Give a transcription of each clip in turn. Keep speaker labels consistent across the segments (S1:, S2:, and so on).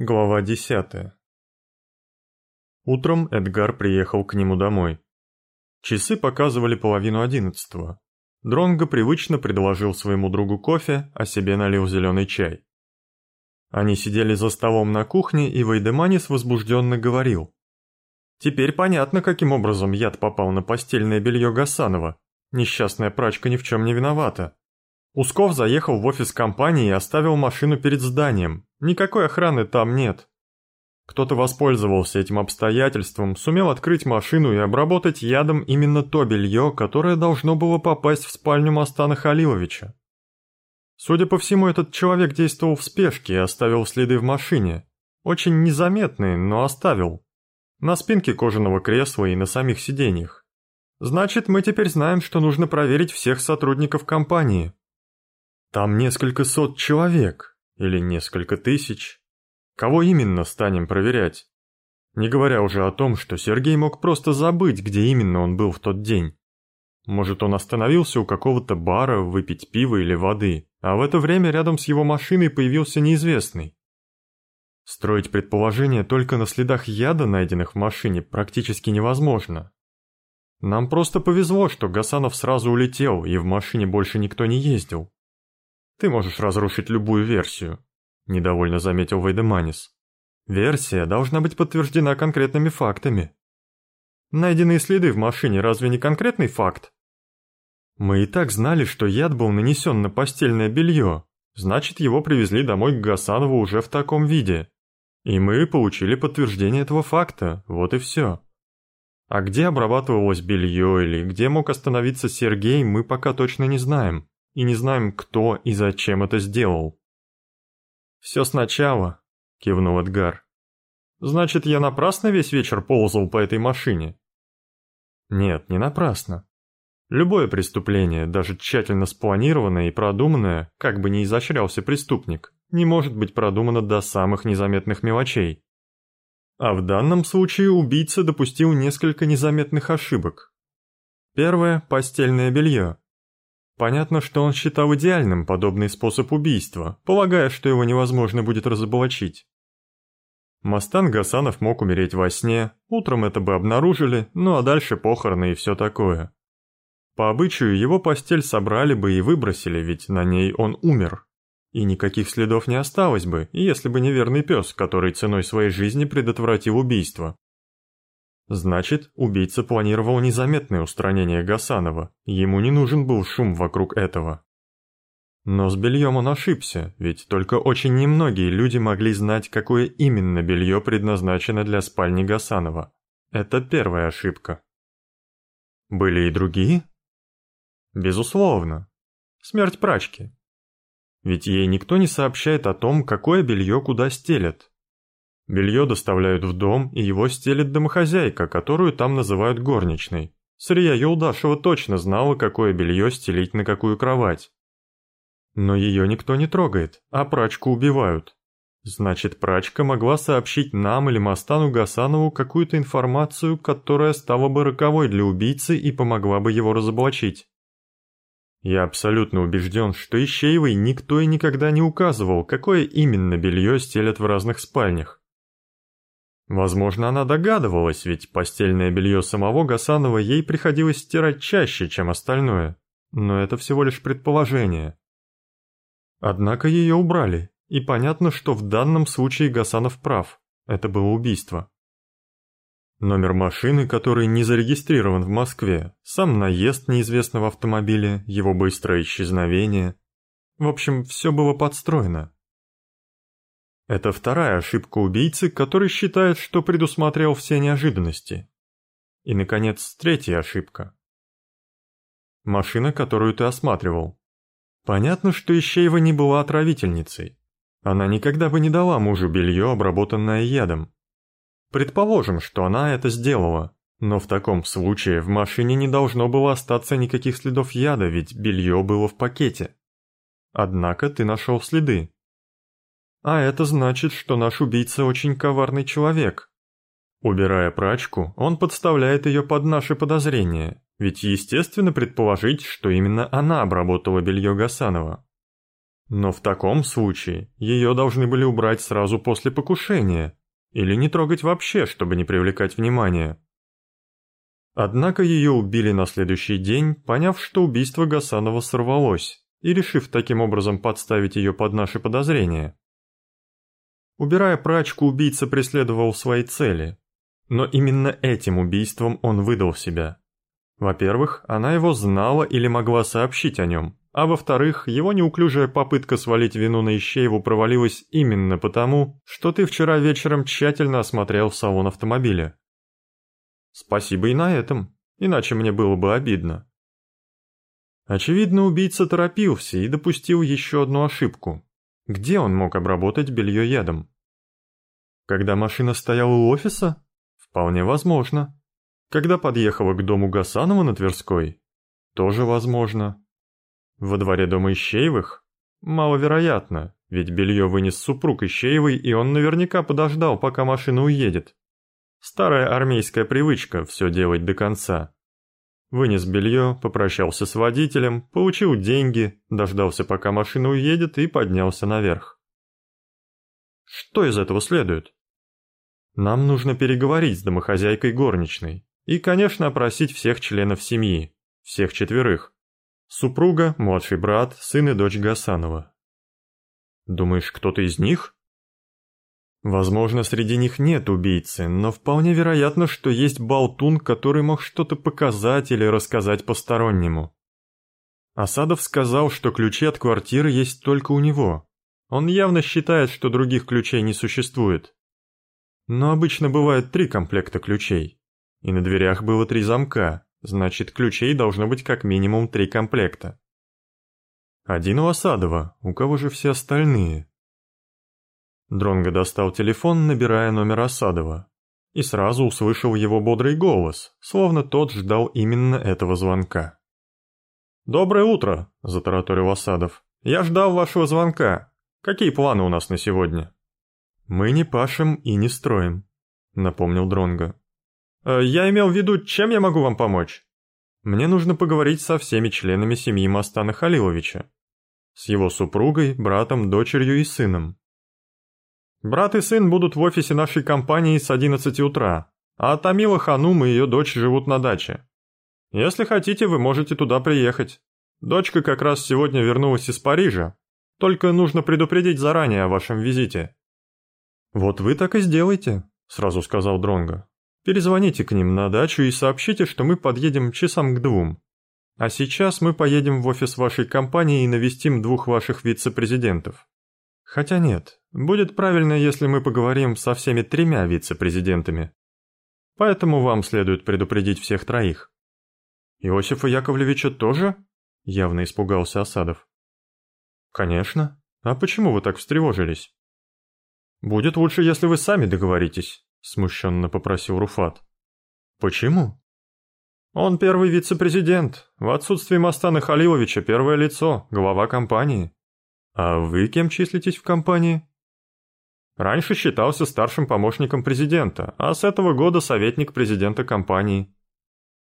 S1: Глава 10 Утром Эдгар приехал к нему домой. Часы показывали половину одиннадцатого. Дронго привычно предложил своему другу кофе, а себе налил зеленый чай. Они сидели за столом на кухне, и Вейдеманис возбужденно говорил. «Теперь понятно, каким образом яд попал на постельное белье Гасанова. Несчастная прачка ни в чем не виновата. Усков заехал в офис компании и оставил машину перед зданием. Никакой охраны там нет. Кто-то воспользовался этим обстоятельством, сумел открыть машину и обработать ядом именно то белье, которое должно было попасть в спальню Мастана Халиловича. Судя по всему, этот человек действовал в спешке и оставил следы в машине. Очень незаметные, но оставил. На спинке кожаного кресла и на самих сиденьях. Значит, мы теперь знаем, что нужно проверить всех сотрудников компании. Там несколько сот человек, или несколько тысяч. Кого именно станем проверять? Не говоря уже о том, что Сергей мог просто забыть, где именно он был в тот день. Может, он остановился у какого-то бара выпить пива или воды, а в это время рядом с его машиной появился неизвестный. Строить предположения только на следах яда, найденных в машине, практически невозможно. Нам просто повезло, что Гасанов сразу улетел, и в машине больше никто не ездил. Ты можешь разрушить любую версию, недовольно заметил Вейдеманис. Версия должна быть подтверждена конкретными фактами. Найденные следы в машине разве не конкретный факт? Мы и так знали, что яд был нанесен на постельное белье, значит его привезли домой к Гасанову уже в таком виде. И мы получили подтверждение этого факта, вот и все. А где обрабатывалось белье или где мог остановиться Сергей, мы пока точно не знаем и не знаем, кто и зачем это сделал. «Все сначала», — кивнул Эдгар. «Значит, я напрасно весь вечер ползал по этой машине?» «Нет, не напрасно. Любое преступление, даже тщательно спланированное и продуманное, как бы ни изощрялся преступник, не может быть продумано до самых незаметных мелочей. А в данном случае убийца допустил несколько незаметных ошибок. Первое – постельное белье. Понятно, что он считал идеальным подобный способ убийства, полагая, что его невозможно будет разоблачить. Мастан Гасанов мог умереть во сне, утром это бы обнаружили, ну а дальше похороны и все такое. По обычаю его постель собрали бы и выбросили, ведь на ней он умер. И никаких следов не осталось бы, если бы не верный пес, который ценой своей жизни предотвратил убийство. Значит, убийца планировал незаметное устранение Гасанова, ему не нужен был шум вокруг этого. Но с бельем он ошибся, ведь только очень немногие люди могли знать, какое именно белье предназначено для спальни Гасанова. Это первая ошибка. Были и другие? Безусловно. Смерть прачки. Ведь ей никто не сообщает о том, какое белье куда стелят. Белье доставляют в дом, и его стелит домохозяйка, которую там называют горничной. Сырья Юлдашева точно знала, какое белье стелить на какую кровать. Но ее никто не трогает, а прачку убивают. Значит, прачка могла сообщить нам или Мастану Гасанову какую-то информацию, которая стала бы роковой для убийцы и помогла бы его разоблачить. Я абсолютно убежден, что Ищеевой никто и никогда не указывал, какое именно белье стелят в разных спальнях. Возможно, она догадывалась, ведь постельное белье самого Гасанова ей приходилось стирать чаще, чем остальное. Но это всего лишь предположение. Однако ее убрали, и понятно, что в данном случае Гасанов прав. Это было убийство. Номер машины, который не зарегистрирован в Москве, сам наезд неизвестного автомобиля, его быстрое исчезновение. В общем, все было подстроено. Это вторая ошибка убийцы, который считает, что предусмотрел все неожиданности. И, наконец, третья ошибка. Машина, которую ты осматривал. Понятно, что Ищеева не была отравительницей. Она никогда бы не дала мужу белье, обработанное ядом. Предположим, что она это сделала, но в таком случае в машине не должно было остаться никаких следов яда, ведь белье было в пакете. Однако ты нашел следы, а это значит, что наш убийца очень коварный человек. Убирая прачку, он подставляет ее под наши подозрения, ведь естественно предположить, что именно она обработала белье Гасанова. Но в таком случае ее должны были убрать сразу после покушения или не трогать вообще, чтобы не привлекать внимания. Однако ее убили на следующий день, поняв, что убийство Гасанова сорвалось, и решив таким образом подставить ее под наши подозрения. Убирая прачку, убийца преследовал свои цели. Но именно этим убийством он выдал себя. Во-первых, она его знала или могла сообщить о нем, а во-вторых, его неуклюжая попытка свалить вину на Ищееву провалилась именно потому, что ты вчера вечером тщательно осмотрел салон автомобиля. Спасибо и на этом, иначе мне было бы обидно. Очевидно, убийца торопился и допустил еще одну ошибку. Где он мог обработать белье ядом? Когда машина стояла у офиса? Вполне возможно. Когда подъехала к дому Гасанова на Тверской? Тоже возможно. Во дворе дома Ищеевых? Маловероятно, ведь белье вынес супруг Ищеевой, и он наверняка подождал, пока машина уедет. Старая армейская привычка все делать до конца. Вынес белье, попрощался с водителем, получил деньги, дождался, пока машина уедет, и поднялся наверх. Что из этого следует? Нам нужно переговорить с домохозяйкой горничной. И, конечно, опросить всех членов семьи, всех четверых. Супруга, младший брат, сын и дочь Гасанова. Думаешь, кто-то из них? Возможно, среди них нет убийцы, но вполне вероятно, что есть болтун, который мог что-то показать или рассказать постороннему. Асадов сказал, что ключи от квартиры есть только у него. Он явно считает, что других ключей не существует. Но обычно бывает три комплекта ключей. И на дверях было три замка, значит ключей должно быть как минимум три комплекта. Один у Осадова, у кого же все остальные? Дронго достал телефон, набирая номер Осадова, и сразу услышал его бодрый голос, словно тот ждал именно этого звонка. «Доброе утро», — затараторил Осадов. «Я ждал вашего звонка. Какие планы у нас на сегодня?» «Мы не пашем и не строим», — напомнил Дронго. Э, «Я имел в виду, чем я могу вам помочь?» «Мне нужно поговорить со всеми членами семьи Мастана Халиловича. С его супругой, братом, дочерью и сыном. Брат и сын будут в офисе нашей компании с 11 утра, а Тамила Ханум и ее дочь живут на даче. Если хотите, вы можете туда приехать. Дочка как раз сегодня вернулась из Парижа, только нужно предупредить заранее о вашем визите». «Вот вы так и сделайте», — сразу сказал Дронго. Перезвоните к ним на дачу и сообщите, что мы подъедем часам к двум. А сейчас мы поедем в офис вашей компании и навестим двух ваших вице-президентов. Хотя нет, будет правильно, если мы поговорим со всеми тремя вице-президентами. Поэтому вам следует предупредить всех троих. Иосифа Яковлевича тоже? Явно испугался Осадов. Конечно. А почему вы так встревожились? Будет лучше, если вы сами договоритесь. — смущенно попросил Руфат. «Почему?» «Он первый вице-президент. В отсутствие Мастана Халиловича первое лицо, глава компании. А вы кем числитесь в компании?» «Раньше считался старшим помощником президента, а с этого года советник президента компании».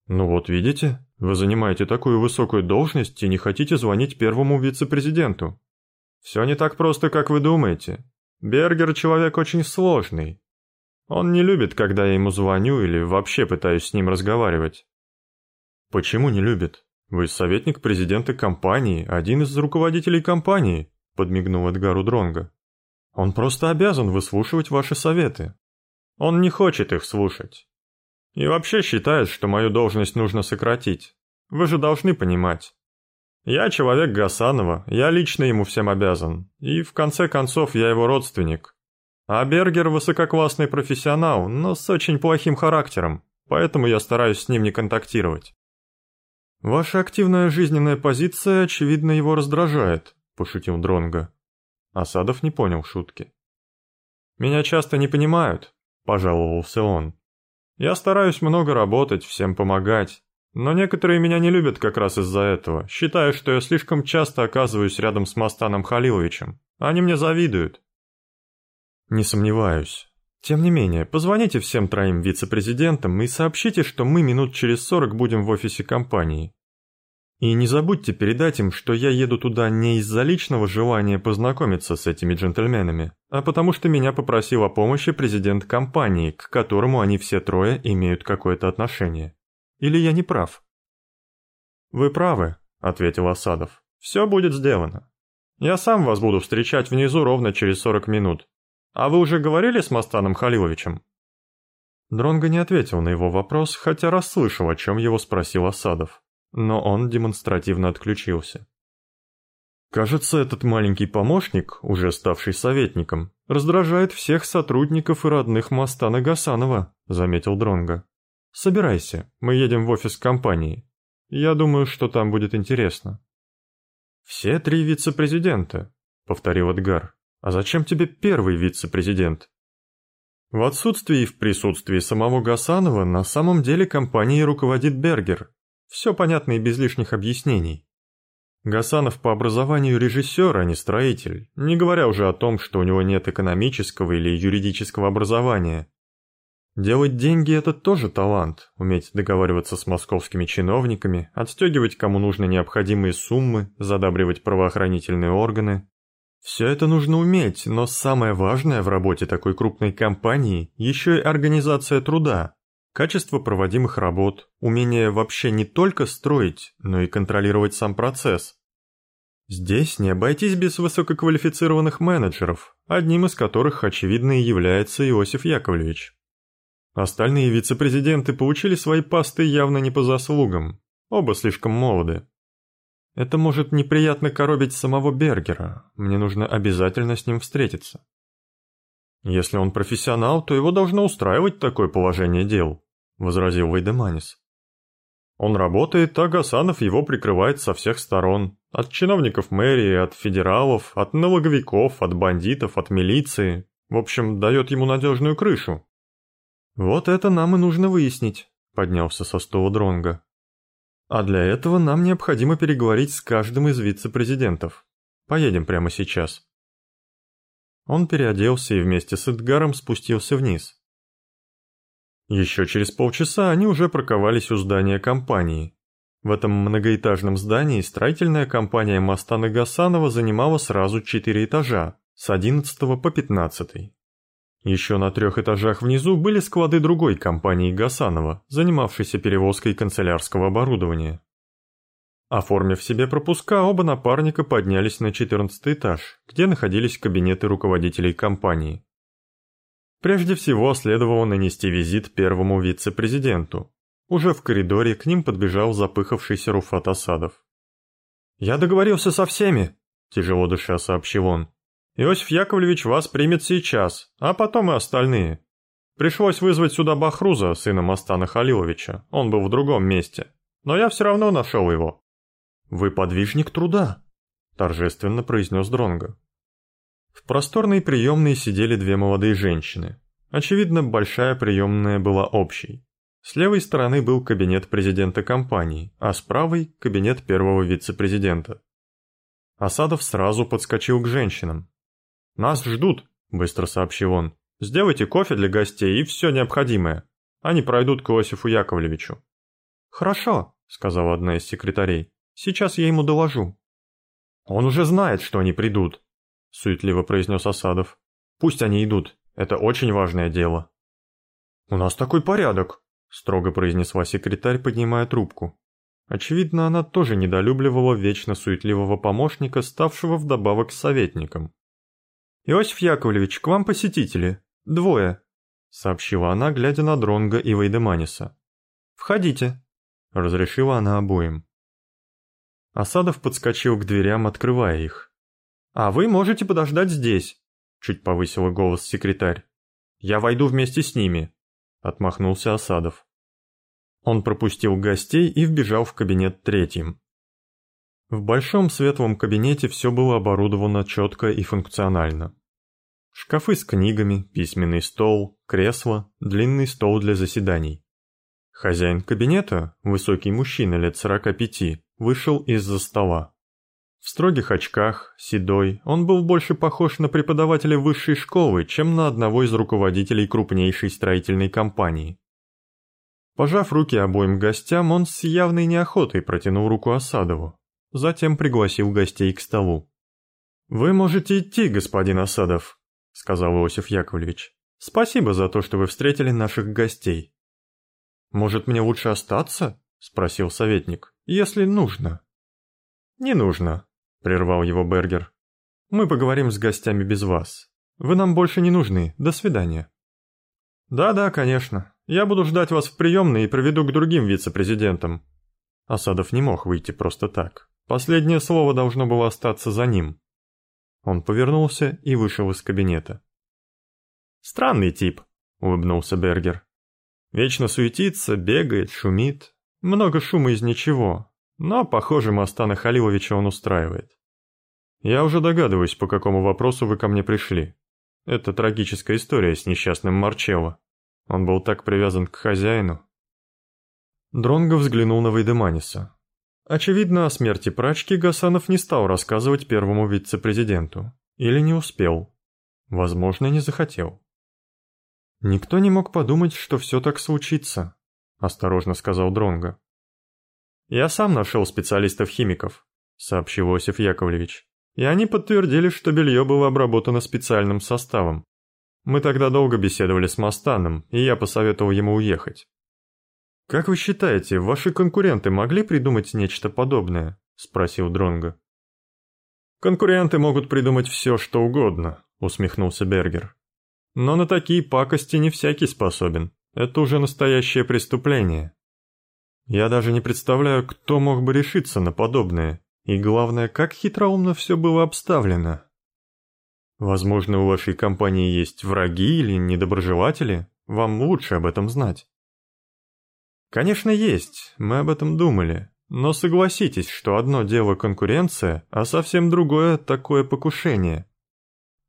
S1: «Ну вот видите, вы занимаете такую высокую должность и не хотите звонить первому вице-президенту. Все не так просто, как вы думаете. Бергер человек очень сложный, он не любит, когда я ему звоню или вообще пытаюсь с ним разговаривать. Почему не любит? Вы советник президента компании, один из руководителей компании, подмигнул Эдгару Дронга. Он просто обязан выслушивать ваши советы. Он не хочет их слушать. И вообще считает, что мою должность нужно сократить. Вы же должны понимать. Я человек Гасанова, я лично ему всем обязан. И в конце концов я его родственник. А Бергер высококлассный профессионал, но с очень плохим характером, поэтому я стараюсь с ним не контактировать. Ваша активная жизненная позиция, очевидно, его раздражает, пошутил Дронга. Асадов не понял шутки. Меня часто не понимают, пожаловался он. Я стараюсь много работать, всем помогать, но некоторые меня не любят как раз из-за этого, считая, что я слишком часто оказываюсь рядом с Мастаном Халиловичем. Они мне завидуют. Не сомневаюсь. Тем не менее, позвоните всем троим вице-президентам и сообщите, что мы минут через сорок будем в офисе компании. И не забудьте передать им, что я еду туда не из-за личного желания познакомиться с этими джентльменами, а потому что меня попросил о помощи президент компании, к которому они все трое имеют какое-то отношение. Или я не прав?» «Вы правы», — ответил Асадов. «Все будет сделано. Я сам вас буду встречать внизу ровно через 40 минут. А вы уже говорили с Мастаном Халиловичем?» Дронго не ответил на его вопрос, хотя расслышал, о чем его спросил Асадов но он демонстративно отключился. Кажется, этот маленький помощник, уже ставший советником, раздражает всех сотрудников и родных Мастана Гасанова, заметил Дронга. Собирайся, мы едем в офис компании. Я думаю, что там будет интересно. Все три вице-президента, повторил Эдгар. А зачем тебе первый вице-президент? В отсутствии и в присутствии самого Гасанова на самом деле компанией руководит Бергер, все понятно и без лишних объяснений. Гасанов по образованию режиссер, а не строитель, не говоря уже о том, что у него нет экономического или юридического образования. Делать деньги – это тоже талант, уметь договариваться с московскими чиновниками, отстегивать кому нужно необходимые суммы, задабривать правоохранительные органы. Все это нужно уметь, но самое важное в работе такой крупной компании – еще и организация труда, Качество проводимых работ, умение вообще не только строить, но и контролировать сам процесс. Здесь не обойтись без высококвалифицированных менеджеров, одним из которых, очевидно, и является Иосиф Яковлевич. Остальные вице-президенты получили свои посты явно не по заслугам, оба слишком молоды. Это может неприятно коробить самого Бергера, мне нужно обязательно с ним встретиться. Если он профессионал, то его должно устраивать такое положение дел. — возразил Вейдеманис. «Он работает, а Гасанов его прикрывает со всех сторон. От чиновников мэрии, от федералов, от налоговиков, от бандитов, от милиции. В общем, дает ему надежную крышу». «Вот это нам и нужно выяснить», — поднялся со стула Дронга. «А для этого нам необходимо переговорить с каждым из вице-президентов. Поедем прямо сейчас». Он переоделся и вместе с Эдгаром спустился вниз. Еще через полчаса они уже парковались у здания компании. В этом многоэтажном здании строительная компания Мастана Гасанова занимала сразу четыре этажа, с 11 по 15. Еще на трех этажах внизу были склады другой компании Гасанова, занимавшейся перевозкой канцелярского оборудования. Оформив себе пропуска, оба напарника поднялись на 14 этаж, где находились кабинеты руководителей компании. Прежде всего следовало нанести визит первому вице-президенту. Уже в коридоре к ним подбежал запыхавшийся Руфат Асадов. «Я договорился со всеми», – тяжело дыша сообщил он. «Иосиф Яковлевич вас примет сейчас, а потом и остальные. Пришлось вызвать сюда Бахруза, сына Мастана Халиловича, он был в другом месте. Но я все равно нашел его». «Вы подвижник труда», – торжественно произнес Дронго. В просторной приемной сидели две молодые женщины. Очевидно, большая приемная была общей. С левой стороны был кабинет президента компании, а с правой – кабинет первого вице-президента. Асадов сразу подскочил к женщинам. «Нас ждут», – быстро сообщил он. «Сделайте кофе для гостей и все необходимое. Они пройдут к Иосифу Яковлевичу». «Хорошо», – сказала одна из секретарей. «Сейчас я ему доложу». «Он уже знает, что они придут», — суетливо произнес Осадов. «Пусть они идут, это очень важное дело». «У нас такой порядок», — строго произнесла секретарь, поднимая трубку. Очевидно, она тоже недолюбливала вечно суетливого помощника, ставшего вдобавок советником. «Иосиф Яковлевич, к вам посетители. Двое», — сообщила она, глядя на Дронга и Вейдеманиса. «Входите», — разрешила она обоим. Осадов подскочил к дверям, открывая их. «А вы можете подождать здесь», — чуть повысила голос секретарь. «Я войду вместе с ними», — отмахнулся Осадов. Он пропустил гостей и вбежал в кабинет третьим. В большом светлом кабинете все было оборудовано четко и функционально. Шкафы с книгами, письменный стол, кресло, длинный стол для заседаний. Хозяин кабинета, высокий мужчина лет сорока пяти, вышел из-за стола. В строгих очках, седой, он был больше похож на преподавателя высшей школы, чем на одного из руководителей крупнейшей строительной компании. Пожав руки обоим гостям, он с явной неохотой протянул руку Осадову. Затем пригласил гостей к столу. «Вы можете идти, господин Осадов», — сказал Иосиф Яковлевич. «Спасибо за то, что вы встретили наших гостей». «Может, мне лучше остаться?» — спросил советник. «Если нужно». «Не нужно», — прервал его Бергер. «Мы поговорим с гостями без вас. Вы нам больше не нужны. До свидания». «Да-да, конечно. Я буду ждать вас в приемной и проведу к другим вице-президентам». Осадов не мог выйти просто так. Последнее слово должно было остаться за ним. Он повернулся и вышел из кабинета. «Странный тип», — улыбнулся Бергер. «Вечно суетится, бегает, шумит. Много шума из ничего. Но, похоже, Мастана Халиловича он устраивает. Я уже догадываюсь, по какому вопросу вы ко мне пришли. Это трагическая история с несчастным Марчелло. Он был так привязан к хозяину». Дронго взглянул на Вейдеманиса. Очевидно, о смерти прачки Гасанов не стал рассказывать первому вице-президенту. Или не успел. Возможно, не захотел. «Никто не мог подумать, что все так случится», — осторожно сказал Дронго. «Я сам нашел специалистов-химиков», — сообщил Осиф Яковлевич. «И они подтвердили, что белье было обработано специальным составом. Мы тогда долго беседовали с Мастаном, и я посоветовал ему уехать. «Как вы считаете, ваши конкуренты могли придумать нечто подобное?» – спросил Дронго. «Конкуренты могут придумать все, что угодно», – усмехнулся Бергер. «Но на такие пакости не всякий способен. Это уже настоящее преступление. Я даже не представляю, кто мог бы решиться на подобное. И главное, как хитроумно все было обставлено. Возможно, у вашей компании есть враги или недоброжелатели? Вам лучше об этом знать». Конечно, есть, мы об этом думали. Но согласитесь, что одно дело конкуренция, а совсем другое такое покушение.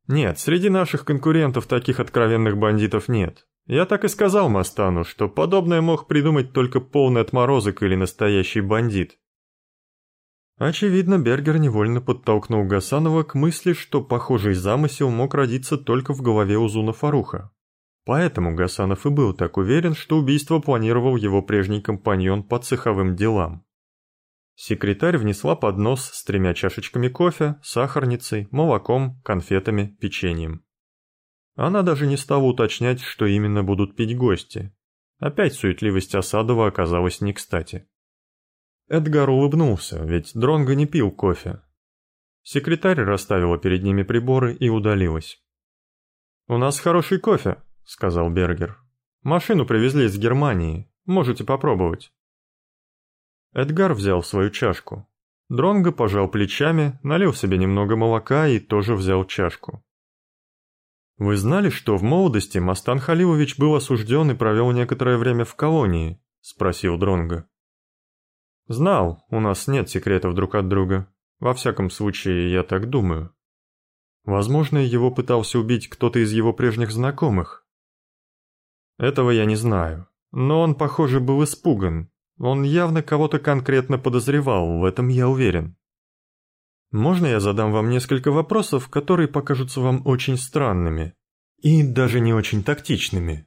S1: Нет, среди наших конкурентов таких откровенных бандитов нет. Я так и сказал Мастану, что подобное мог придумать только полный отморозок или настоящий бандит. Очевидно, Бергер невольно подтолкнул Гасанова к мысли, что похожий замысел мог родиться только в голове Узуна Фаруха. Поэтому Гасанов и был так уверен, что убийство планировал его прежний компаньон по цеховым делам. Секретарь внесла поднос с тремя чашечками кофе, сахарницей, молоком, конфетами, печеньем. Она даже не стала уточнять, что именно будут пить гости. Опять суетливость Осадова оказалась не кстати. Эдгар улыбнулся, ведь Дронго не пил кофе. Секретарь расставила перед ними приборы и удалилась. «У нас хороший кофе», сказал Бергер. «Машину привезли из Германии. Можете попробовать». Эдгар взял свою чашку. Дронго пожал плечами, налил себе немного молока и тоже взял чашку. «Вы знали, что в молодости Мастан Халилович был осужден и провел некоторое время в колонии?» – спросил Дронго. «Знал, у нас нет секретов друг от друга. Во всяком случае, я так думаю. Возможно, его пытался убить кто-то из его прежних знакомых, этого я не знаю. Но он, похоже, был испуган. Он явно кого-то конкретно подозревал, в этом я уверен. Можно я задам вам несколько вопросов, которые покажутся вам очень странными и даже не очень тактичными?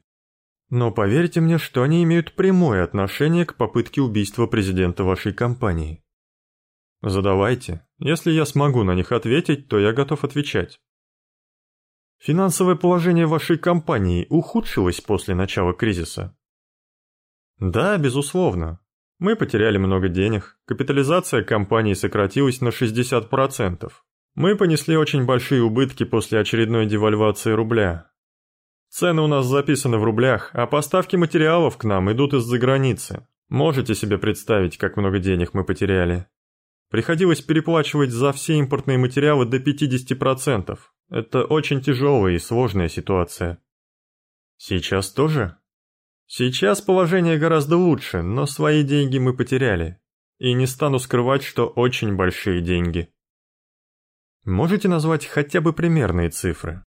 S1: Но поверьте мне, что они имеют прямое отношение к попытке убийства президента вашей компании. Задавайте. Если я смогу на них ответить, то я готов отвечать. Финансовое положение вашей компании ухудшилось после начала кризиса? Да, безусловно. Мы потеряли много денег, капитализация компании сократилась на 60%. Мы понесли очень большие убытки после очередной девальвации рубля. Цены у нас записаны в рублях, а поставки материалов к нам идут из-за границы. Можете себе представить, как много денег мы потеряли. Приходилось переплачивать за все импортные материалы до 50%. Это очень тяжелая и сложная ситуация. Сейчас тоже? Сейчас положение гораздо лучше, но свои деньги мы потеряли. И не стану скрывать, что очень большие деньги. Можете назвать хотя бы примерные цифры?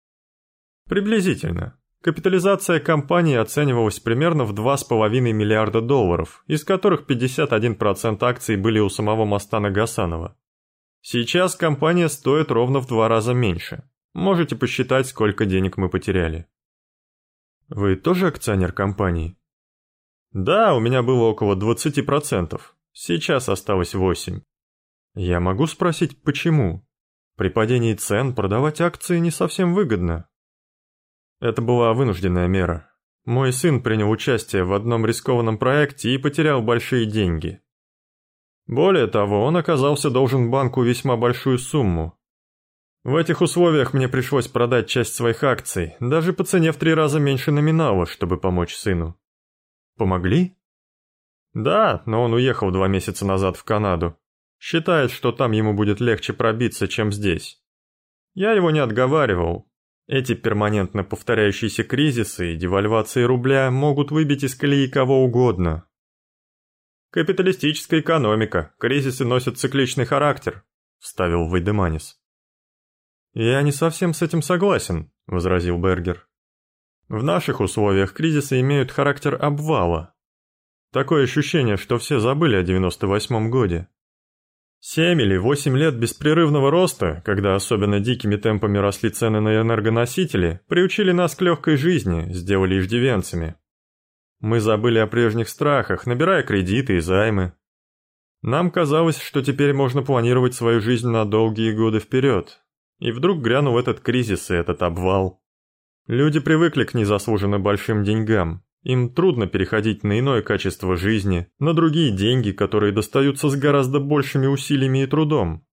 S1: Приблизительно. Капитализация компании оценивалась примерно в 2,5 миллиарда долларов, из которых 51% акций были у самого Мастана Гасанова. Сейчас компания стоит ровно в два раза меньше. Можете посчитать, сколько денег мы потеряли. Вы тоже акционер компании? Да, у меня было около 20%. Сейчас осталось 8%. Я могу спросить, почему? При падении цен продавать акции не совсем выгодно. Это была вынужденная мера. Мой сын принял участие в одном рискованном проекте и потерял большие деньги. Более того, он оказался должен банку весьма большую сумму. В этих условиях мне пришлось продать часть своих акций, даже по цене в три раза меньше номинала, чтобы помочь сыну. Помогли? Да, но он уехал два месяца назад в Канаду. Считает, что там ему будет легче пробиться, чем здесь. Я его не отговаривал, эти перманентно повторяющиеся кризисы и девальвации рубля могут выбить из колеи кого угодно. «Капиталистическая экономика, кризисы носят цикличный характер», – вставил Вайдеманис. «Я не совсем с этим согласен», – возразил Бергер. «В наших условиях кризисы имеют характер обвала. Такое ощущение, что все забыли о 98-м годе. Семь или восемь лет беспрерывного роста, когда особенно дикими темпами росли цены на энергоносители, приучили нас к легкой жизни, сделали иждивенцами. Мы забыли о прежних страхах, набирая кредиты и займы. Нам казалось, что теперь можно планировать свою жизнь на долгие годы вперед. И вдруг грянул этот кризис и этот обвал. Люди привыкли к незаслуженно большим деньгам, им трудно переходить на иное качество жизни, на другие деньги, которые достаются с гораздо большими усилиями и трудом.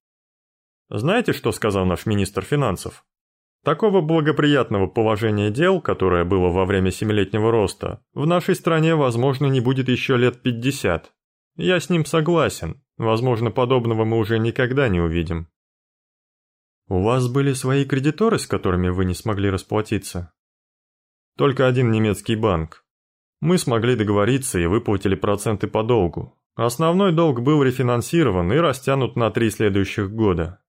S1: Знаете, что сказал наш министр финансов? Такого благоприятного положения дел, которое было во время семилетнего роста, в нашей стране, возможно, не будет еще лет 50. Я с ним согласен. Возможно, подобного мы уже никогда не увидим. У вас были свои кредиторы, с которыми вы не смогли расплатиться? Только один немецкий банк. Мы смогли договориться и выплатили проценты по долгу. Основной долг был рефинансирован и растянут на три следующих года.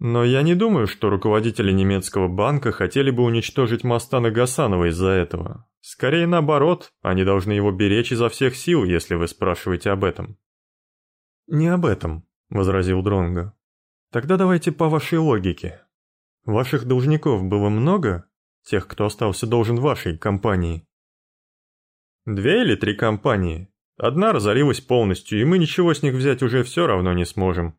S1: Но я не думаю, что руководители немецкого банка хотели бы уничтожить Мастана Гасанова из-за этого. Скорее наоборот, они должны его беречь изо всех сил, если вы спрашиваете об этом. «Не об этом», — возразил Дронго. «Тогда давайте по вашей логике. Ваших должников было много? Тех, кто остался должен вашей компании?» Две или три компании. Одна разорилась полностью, и мы ничего с них взять уже все равно не сможем.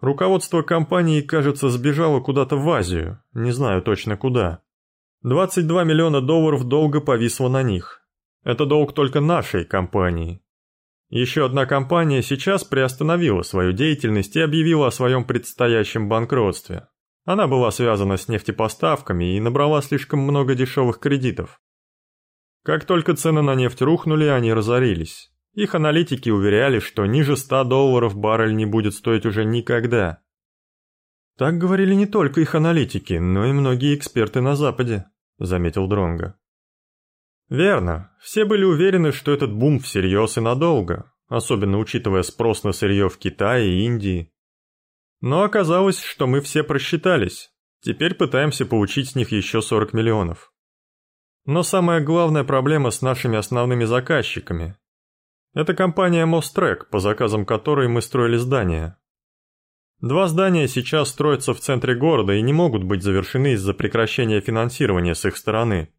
S1: Руководство компании, кажется, сбежало куда-то в Азию, не знаю точно куда. 22 миллиона долларов долга повисло на них. Это долг только нашей компании. Еще одна компания сейчас приостановила свою деятельность и объявила о своем предстоящем банкротстве. Она была связана с нефтепоставками и набрала слишком много дешевых кредитов. Как только цены на нефть рухнули, они разорились. Их аналитики уверяли, что ниже 100 долларов баррель не будет стоить уже никогда. Так говорили не только их аналитики, но и многие эксперты на Западе, заметил Дронга. Верно, все были уверены, что этот бум всерьез и надолго, особенно учитывая спрос на сырье в Китае и Индии. Но оказалось, что мы все просчитались. Теперь пытаемся получить с них еще 40 миллионов. Но самая главная проблема с нашими основными заказчиками. Это компания Мострек, по заказам которой мы строили здания. Два здания сейчас строятся в центре города и не могут быть завершены из-за прекращения финансирования с их стороны.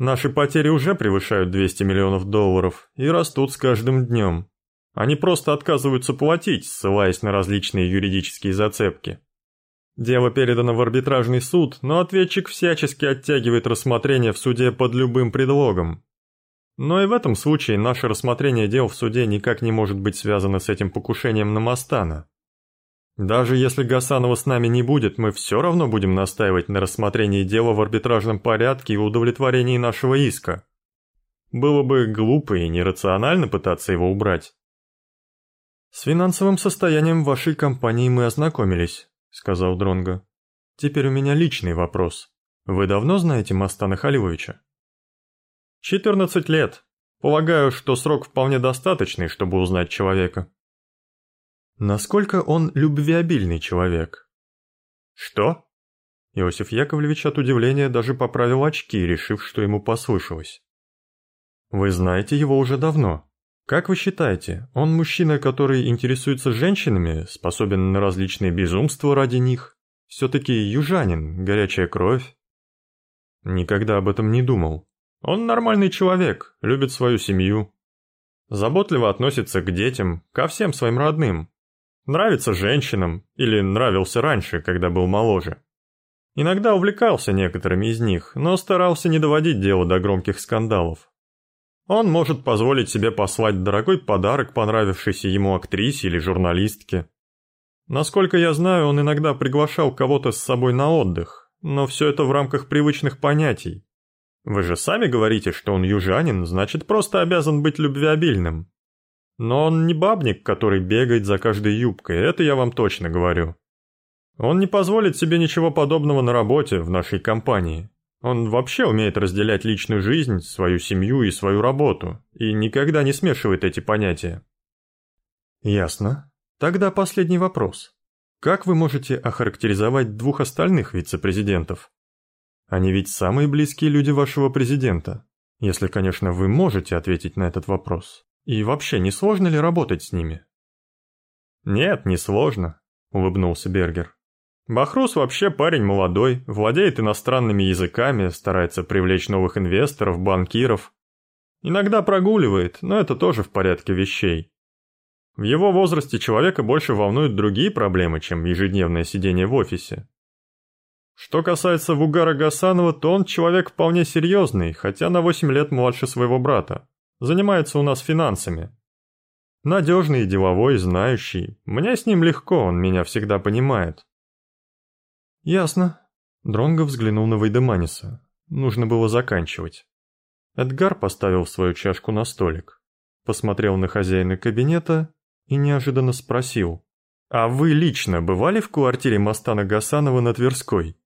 S1: Наши потери уже превышают 200 миллионов долларов и растут с каждым днем. Они просто отказываются платить, ссылаясь на различные юридические зацепки. Дело передано в арбитражный суд, но ответчик всячески оттягивает рассмотрение в суде под любым предлогом. Но и в этом случае наше рассмотрение дел в суде никак не может быть связано с этим покушением на Мастана. Даже если Гасанова с нами не будет, мы все равно будем настаивать на рассмотрении дела в арбитражном порядке и удовлетворении нашего иска. Было бы глупо и нерационально пытаться его убрать. С финансовым состоянием вашей компании мы ознакомились. — сказал Дронго. «Теперь у меня личный вопрос. Вы давно знаете Мастана Халиловича?» «Четырнадцать лет. Полагаю, что срок вполне достаточный, чтобы узнать человека». «Насколько он любвеобильный человек?» «Что?» Иосиф Яковлевич от удивления даже поправил очки, решив, что ему послышалось. «Вы знаете его уже давно. Как вы считаете, он мужчина, который интересуется женщинами, способен на различные безумства ради них? Все-таки южанин, горячая кровь? Никогда об этом не думал. Он нормальный человек, любит свою семью. Заботливо относится к детям, ко всем своим родным. Нравится женщинам, или нравился раньше, когда был моложе. Иногда увлекался некоторыми из них, но старался не доводить дело до громких скандалов. Он может позволить себе послать дорогой подарок понравившейся ему актрисе или журналистке. Насколько я знаю, он иногда приглашал кого-то с собой на отдых, но все это в рамках привычных понятий. Вы же сами говорите, что он южанин, значит просто обязан быть любвеобильным. Но он не бабник, который бегает за каждой юбкой, это я вам точно говорю. Он не позволит себе ничего подобного на работе в нашей компании. Он вообще умеет разделять личную жизнь, свою семью и свою работу, и никогда не смешивает эти понятия. Ясно. Тогда последний вопрос. Как вы можете охарактеризовать двух остальных вице-президентов? Они ведь самые близкие люди вашего президента. Если, конечно, вы можете ответить на этот вопрос. И вообще, не сложно ли работать с ними? Нет, не сложно, улыбнулся Бергер. Бахрус вообще парень молодой, владеет иностранными языками, старается привлечь новых инвесторов, банкиров. Иногда прогуливает, но это тоже в порядке вещей. В его возрасте человека больше волнуют другие проблемы, чем ежедневное сидение в офисе. Что касается Вугара Гасанова, то он человек вполне серьезный, хотя на 8 лет младше своего брата. Занимается у нас финансами. Надежный, деловой, знающий. Мне с ним легко, он меня всегда понимает. «Ясно». Дронго взглянул на Вейдеманиса. Нужно было заканчивать. Эдгар поставил свою чашку на столик, посмотрел на хозяина кабинета и неожиданно спросил. «А вы лично бывали в квартире Мастана Гасанова на Тверской?»